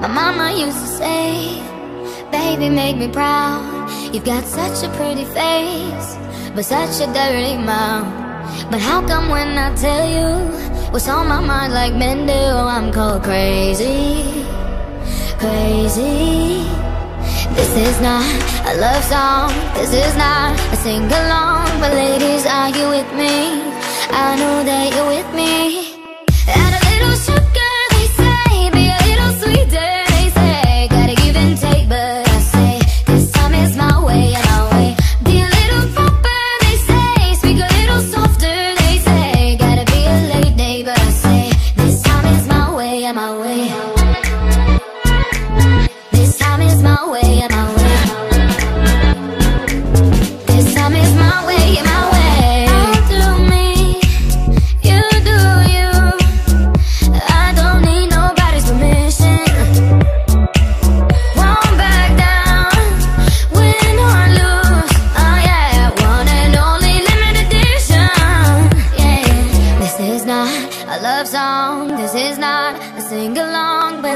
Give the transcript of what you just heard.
My mama used to say, baby, make me proud. You've got such a pretty face, but such a dirty mouth. But how come when I tell you what's on my mind like men do, I'm called crazy, crazy. This is not a love song, this is not a sing along. But ladies, are you with me? I know that you're with me. love song. This is not a sing along, but